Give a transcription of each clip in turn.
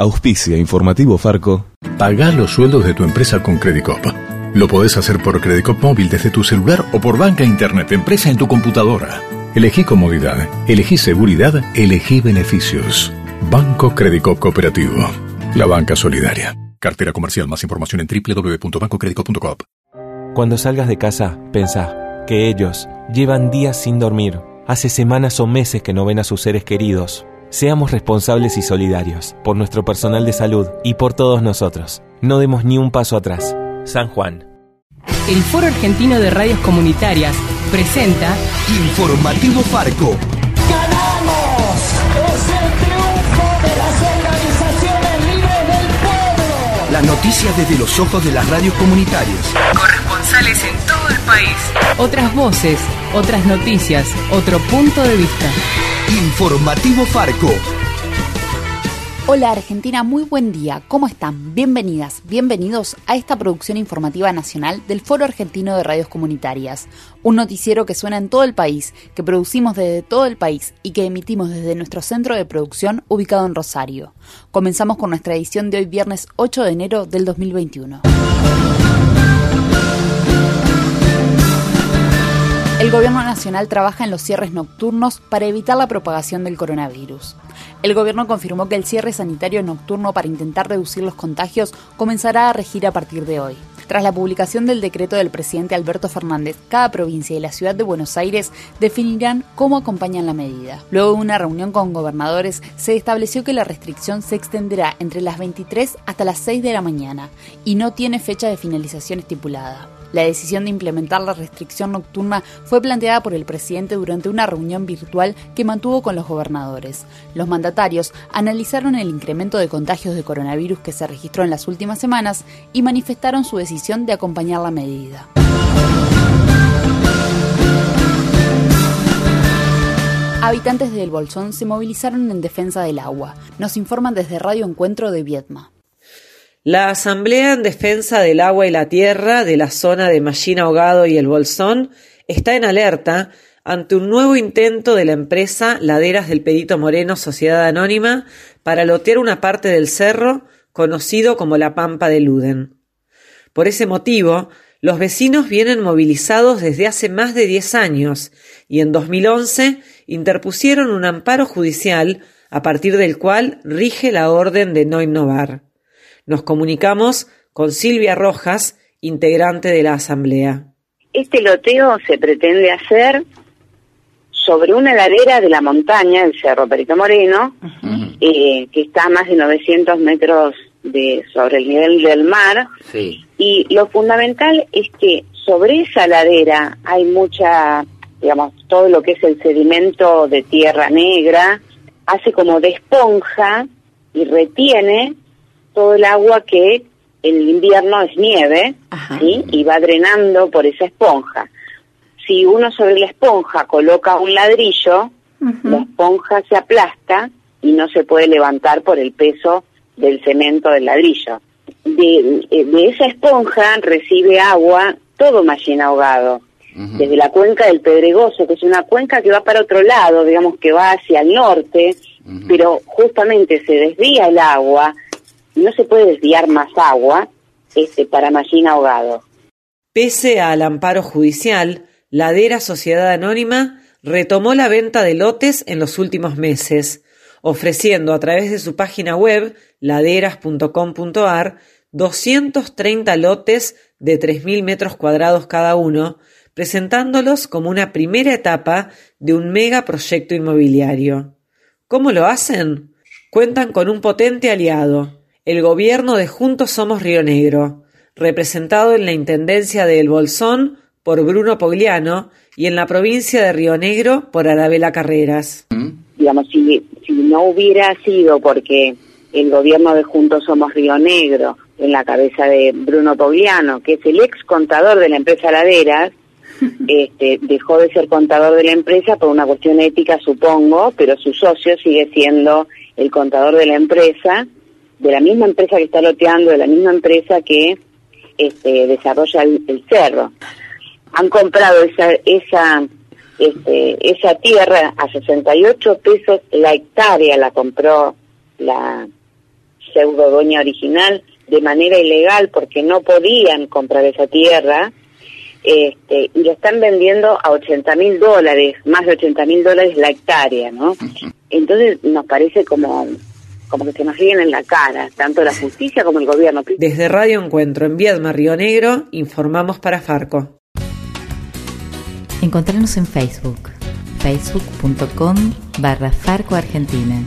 Auspicia Informativo Farco. Paga los sueldos de tu empresa con Credicop. Lo podés hacer por Credicop móvil desde tu celular o por banca internet empresa en tu computadora. Elegí comodidad, elegí seguridad, elegí beneficios. Banco Credicop Cooperativo. La banca solidaria. Cartera comercial. Más información en www.bancocredico.com. Cuando salgas de casa, pensá que ellos llevan días sin dormir. Hace semanas o meses que no ven a sus seres queridos. Seamos responsables y solidarios por nuestro personal de salud y por todos nosotros. No demos ni un paso atrás. San Juan. El Foro Argentino de Radios Comunitarias presenta Informativo Farco. ¡Ganamos! ¡Es el triunfo de las organizaciones libres del pueblo! Las noticias desde los ojos de las radios comunitarias. Corresponsales en todo el país. Otras voces, otras noticias, otro punto de vista. Informativo Farco. Hola Argentina, muy buen día. ¿Cómo están? Bienvenidas, bienvenidos a esta producción informativa nacional del Foro Argentino de Radios Comunitarias, un noticiero que suena en todo el país, que producimos desde todo el país y que emitimos desde nuestro centro de producción ubicado en Rosario. Comenzamos con nuestra edición de hoy viernes 8 de enero del 2021. El Gobierno Nacional trabaja en los cierres nocturnos para evitar la propagación del coronavirus. El gobierno confirmó que el cierre sanitario nocturno para intentar reducir los contagios comenzará a regir a partir de hoy. Tras la publicación del decreto del presidente Alberto Fernández, cada provincia y la ciudad de Buenos Aires definirán cómo acompañan la medida. Luego de una reunión con gobernadores, se estableció que la restricción se extenderá entre las 23 hasta las 6 de la mañana y no tiene fecha de finalización estipulada. La decisión de implementar la restricción nocturna fue planteada por el presidente durante una reunión virtual que mantuvo con los gobernadores. Los mandatarios analizaron el incremento de contagios de coronavirus que se registró en las últimas semanas y manifestaron su decisión de acompañar la medida. Habitantes del Bolsón se movilizaron en defensa del agua. Nos informan desde Radio Encuentro de Vietma. La Asamblea en Defensa del Agua y la Tierra de la zona de Mallina Ahogado y el Bolsón está en alerta ante un nuevo intento de la empresa Laderas del Pedito Moreno Sociedad Anónima para lotear una parte del cerro conocido como la Pampa de Luden. Por ese motivo, los vecinos vienen movilizados desde hace más de 10 años y en 2011 interpusieron un amparo judicial a partir del cual rige la orden de no innovar. Nos comunicamos con Silvia Rojas, integrante de la Asamblea. Este loteo se pretende hacer sobre una ladera de la montaña, el Cerro Perito Moreno, eh, que está a más de 900 metros de, sobre el nivel del mar. Y lo fundamental es que sobre esa ladera hay mucha, digamos, todo lo que es el sedimento de tierra negra, hace como de esponja y retiene todo el agua que en el invierno es nieve y va drenando por esa esponja. Si uno sobre la esponja coloca un ladrillo, la esponja se aplasta y no se puede levantar por el peso del cemento del ladrillo. De, de esa esponja recibe agua todo Mallina ahogado, desde la cuenca del Pedregoso, que es una cuenca que va para otro lado, digamos que va hacia el norte, pero justamente se desvía el agua, no se puede desviar más agua este, para Mallina ahogado. Pese al amparo judicial, Ladera Sociedad Anónima retomó la venta de lotes en los últimos meses, ofreciendo a través de su página web laderas.com.ar 230 lotes de 3.000 metros cuadrados cada uno, presentándolos como una primera etapa de un mega proyecto inmobiliario. ¿Cómo lo hacen? Cuentan con un potente aliado, el gobierno de Juntos Somos Río Negro, representado en la Intendencia de El Bolsón por Bruno Pogliano y en la provincia de Río Negro por Arabela Carreras. Digamos, si, si no hubiera sido porque el gobierno de Juntos Somos Río Negro, en la cabeza de Bruno Pogliano, que es el ex contador de la empresa Laderas, este, dejó de ser contador de la empresa por una cuestión ética, supongo, pero su socio sigue siendo el contador de la empresa, de la misma empresa que está loteando, de la misma empresa que este, desarrolla el, cerro. Han comprado esa, esa, este, esa tierra a 68 pesos la hectárea, la compró la pseudo dueña original de manera ilegal porque no podían comprar esa tierra este, y lo están vendiendo a 80 mil dólares, más de 80 mil dólares la hectárea, ¿no? Entonces nos parece como como que se nos siguen en la cara, tanto la justicia como el gobierno. Desde Radio Encuentro en Viedma, Río Negro, informamos para Farco. Encontrarnos en Facebook, facebook.com barra Farco Argentina.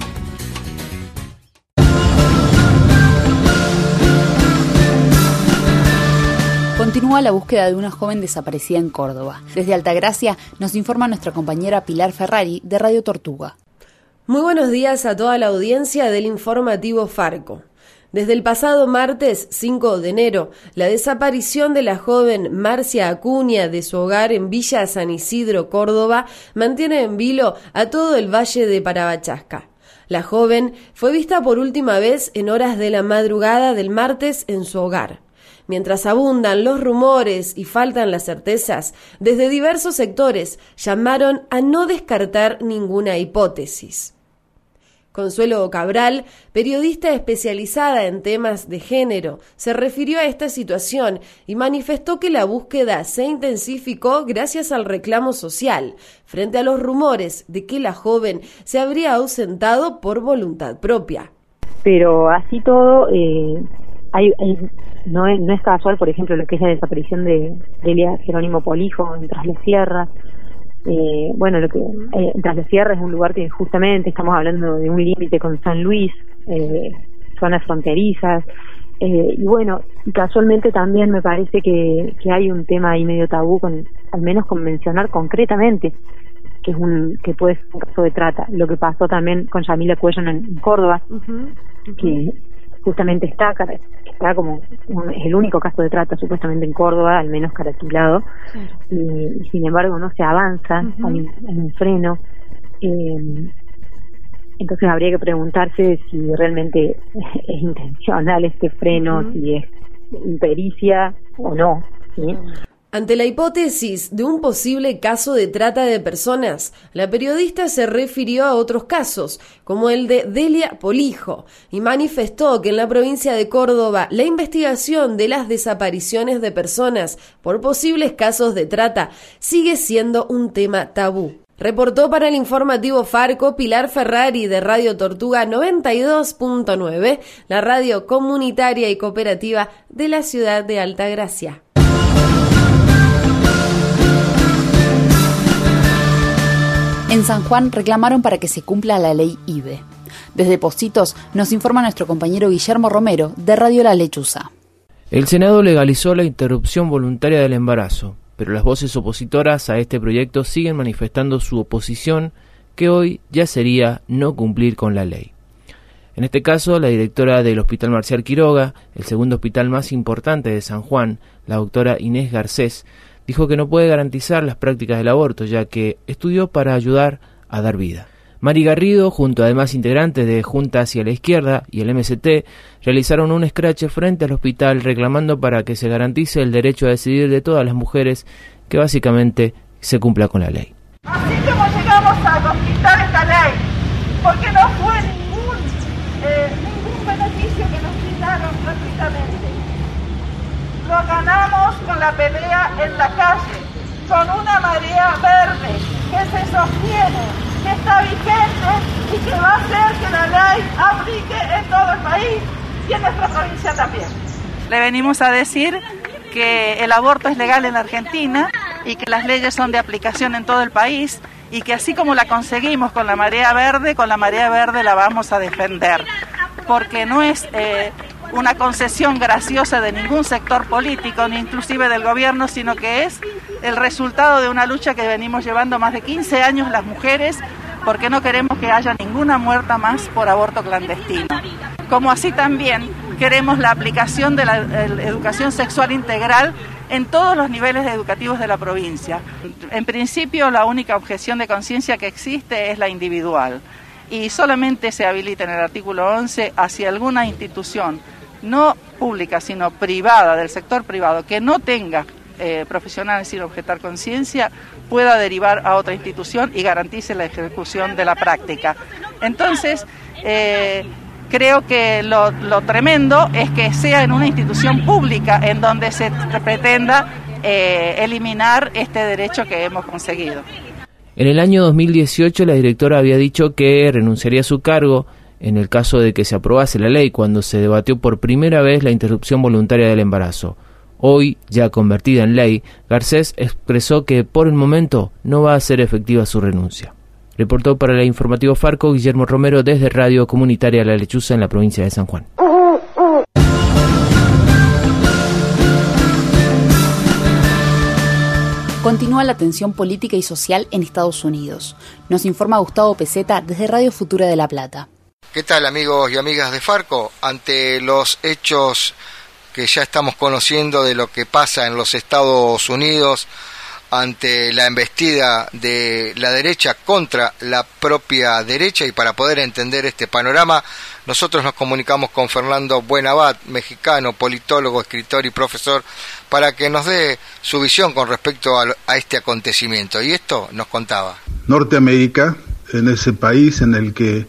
Continúa la búsqueda de una joven desaparecida en Córdoba. Desde Altagracia nos informa nuestra compañera Pilar Ferrari de Radio Tortuga. Muy buenos días a toda la audiencia del informativo Farco. Desde el pasado martes 5 de enero, la desaparición de la joven Marcia Acuña de su hogar en Villa San Isidro, Córdoba, mantiene en vilo a todo el valle de Parabachasca. La joven fue vista por última vez en horas de la madrugada del martes en su hogar. Mientras abundan los rumores y faltan las certezas, desde diversos sectores llamaron a no descartar ninguna hipótesis. Consuelo Cabral, periodista especializada en temas de género, se refirió a esta situación y manifestó que la búsqueda se intensificó gracias al reclamo social, frente a los rumores de que la joven se habría ausentado por voluntad propia. Pero así todo, eh, no, es, no es casual, por ejemplo, lo que es la desaparición de, Elia Jerónimo Polijo en Tras la Sierra. Eh, bueno, lo que eh, Tras la Sierra es un lugar que justamente estamos hablando de un límite con San Luis, eh, zonas fronterizas. Eh, y bueno, casualmente también me parece que, que hay un tema ahí medio tabú, con, al menos con mencionar concretamente que es un que puede ser un caso de trata. Lo que pasó también con Yamila Cuello en, Córdoba, que justamente está, está como es el único caso de trata supuestamente en Córdoba, al menos caratulado, y, sin embargo no se avanza, hay, un freno. Eh, entonces habría que preguntarse si realmente es intencional este freno, si es impericia o no. ¿sí? Ante la hipótesis de un posible caso de trata de personas, la periodista se refirió a otros casos, como el de Delia Polijo, y manifestó que en la provincia de Córdoba la investigación de las desapariciones de personas por posibles casos de trata sigue siendo un tema tabú. Reportó para el informativo Farco Pilar Ferrari de Radio Tortuga 92.9, la radio comunitaria y cooperativa de la ciudad de Altagracia. En San Juan reclamaron para que se cumpla la ley IBE. Desde Positos nos informa nuestro compañero Guillermo Romero de Radio La Lechuza. El Senado legalizó la interrupción voluntaria del embarazo, pero las voces opositoras a este proyecto siguen manifestando su oposición, que hoy ya sería no cumplir con la ley. En este caso, la directora del Hospital Marcial Quiroga, el segundo hospital más importante de San Juan, la doctora Inés Garcés, dijo que no puede garantizar las prácticas del aborto, ya que estudió para ayudar a dar vida. Mari Garrido, junto a demás integrantes de Junta hacia la Izquierda y el MST, realizaron un escrache frente al hospital reclamando para que se garantice el derecho a decidir de todas las mujeres, que básicamente se cumpla con la ley. Así como llegamos a conquistar esta ley, porque no fue ningún, eh, ningún beneficio que nos quitaron gratuitamente lo ganamos con la pelea en la calle, con una marea verde que se sostiene, que está vigente y que va a hacer que la ley aplique en todo el país y en nuestra provincia también. Le venimos a decir que el aborto es legal en Argentina y que las leyes son de aplicación en todo el país y que así como la conseguimos con la marea verde, con la marea verde la vamos a defender. Porque no es eh, una concesión graciosa de ningún sector político, ni inclusive del gobierno, sino que es el resultado de una lucha que venimos llevando más de 15 años las mujeres, porque no queremos que haya ninguna muerta más por aborto clandestino. Como así también queremos la aplicación de la, educación sexual integral en todos los niveles educativos de la provincia. En principio, la única objeción de conciencia que existe es la individual y solamente se habilita en el artículo 11 hacia alguna institución no pública, sino privada, del sector privado, que no tenga eh, profesionales sin objetar conciencia, pueda derivar a otra institución y garantice la ejecución de la práctica. Entonces, eh, creo que lo, tremendo es que sea en una institución pública en donde se pretenda eh, eliminar este derecho que hemos conseguido. En el año 2018 la directora había dicho que renunciaría a su cargo en el caso de que se aprobase la ley cuando se debatió por primera vez la interrupción voluntaria del embarazo. Hoy, ya convertida en ley, Garcés expresó que por el momento no va a ser efectiva su renuncia. Reportó para el informativo Farco Guillermo Romero desde Radio Comunitaria La Lechuza en la provincia de San Juan. Continúa la tensión política y social en Estados Unidos. Nos informa Gustavo Peseta desde Radio Futura de La Plata. ¿Qué tal amigos y amigas de Farco? Ante los hechos que ya estamos conociendo de lo que pasa en los Estados Unidos, ante la embestida de la derecha contra la propia derecha y para poder entender este panorama, nosotros nos comunicamos con Fernando Buenabad, mexicano, politólogo, escritor y profesor, para que nos dé su visión con respecto a, a este acontecimiento. Y esto nos contaba. Norteamérica, en ese país en el que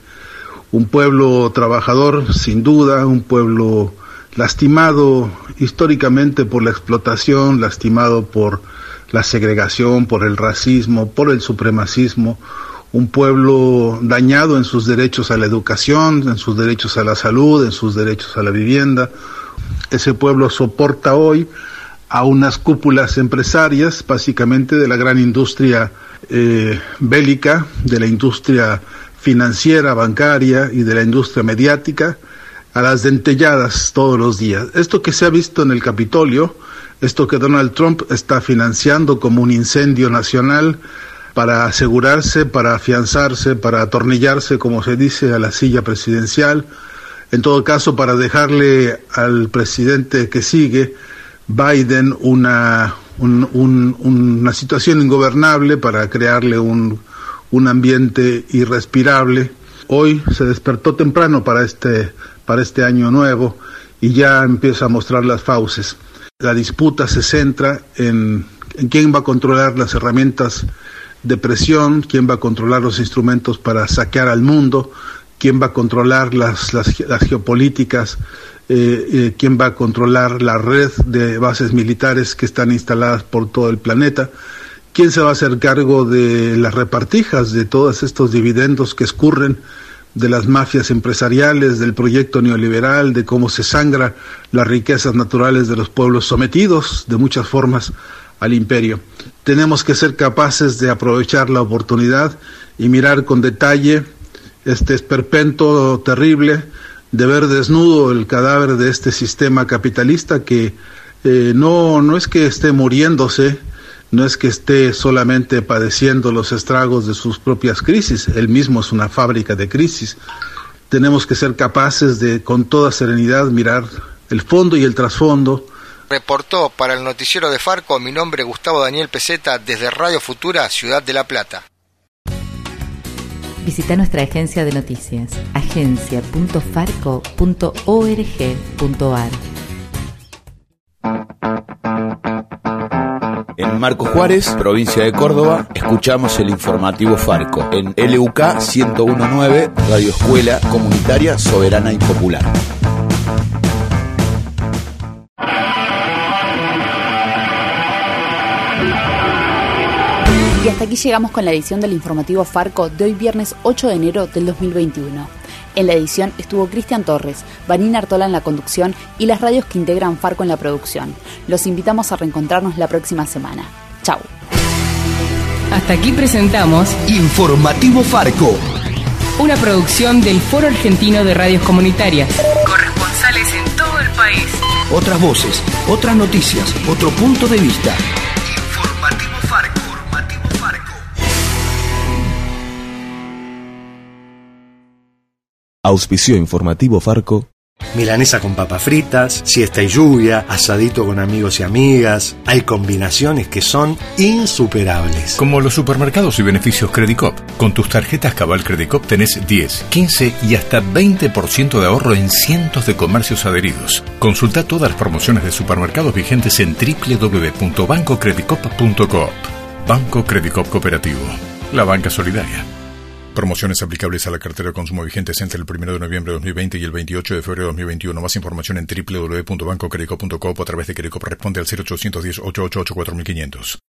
un pueblo trabajador, sin duda, un pueblo lastimado históricamente por la explotación, lastimado por la segregación, por el racismo, por el supremacismo, un pueblo dañado en sus derechos a la educación, en sus derechos a la salud, en sus derechos a la vivienda. Ese pueblo soporta hoy a unas cúpulas empresarias, básicamente de la gran industria eh, bélica, de la industria financiera, bancaria y de la industria mediática, a las dentelladas todos los días. Esto que se ha visto en el Capitolio, esto que Donald Trump está financiando como un incendio nacional para asegurarse, para afianzarse, para atornillarse, como se dice, a la silla presidencial, en todo caso para dejarle al presidente que sigue, Biden, una, una situación ingobernable para crearle un, un ambiente irrespirable. Hoy se despertó temprano para este, para este año nuevo y ya empieza a mostrar las fauces la disputa se centra en, quién va a controlar las herramientas de presión, quién va a controlar los instrumentos para saquear al mundo, quién va a controlar las, las, geopolíticas, eh, eh, quién va a controlar la red de bases militares que están instaladas por todo el planeta, quién se va a hacer cargo de las repartijas de todos estos dividendos que escurren de las mafias empresariales, del proyecto neoliberal, de cómo se sangra las riquezas naturales de los pueblos sometidos de muchas formas al imperio. Tenemos que ser capaces de aprovechar la oportunidad y mirar con detalle este esperpento terrible de ver desnudo el cadáver de este sistema capitalista que eh, no, no es que esté muriéndose, no es que esté solamente padeciendo los estragos de sus propias crisis, él mismo es una fábrica de crisis. Tenemos que ser capaces de, con toda serenidad, mirar el fondo y el trasfondo. Reportó para el noticiero de Farco mi nombre Gustavo Daniel Peseta desde Radio Futura, Ciudad de La Plata. Visita nuestra agencia de noticias, agencia.farco.org.ar. En Marco Juárez, provincia de Córdoba, escuchamos el informativo Farco en LUK 1019, Radio Escuela Comunitaria Soberana y Popular. Y hasta aquí llegamos con la edición del informativo Farco de hoy viernes 8 de enero del 2021. En la edición estuvo Cristian Torres, Vanina Artola en la conducción y las radios que integran Farco en la producción. Los invitamos a reencontrarnos la próxima semana. Chau. Hasta aquí presentamos Informativo Farco. Una producción del Foro Argentino de Radios Comunitarias. Corresponsales en todo el país. Otras voces, otras noticias, otro punto de vista. Auspicio informativo Farco. Milanesa con papas fritas, siesta y lluvia, asadito con amigos y amigas. Hay combinaciones que son insuperables. Como los supermercados y beneficios Credicop. Con tus tarjetas Cabal Credicop tenés 10, 15 y hasta 20% de ahorro en cientos de comercios adheridos. Consulta todas las promociones de supermercados vigentes en www.bancocredicop.coop. Banco Credicop Cooperativo. La banca solidaria. Promociones aplicables a la cartera de consumo vigentes entre el 1 de noviembre de 2020 y el 28 de febrero de 2021. Más información en www.bancocredico.com o a través de Credico responde al 0810 888 4500.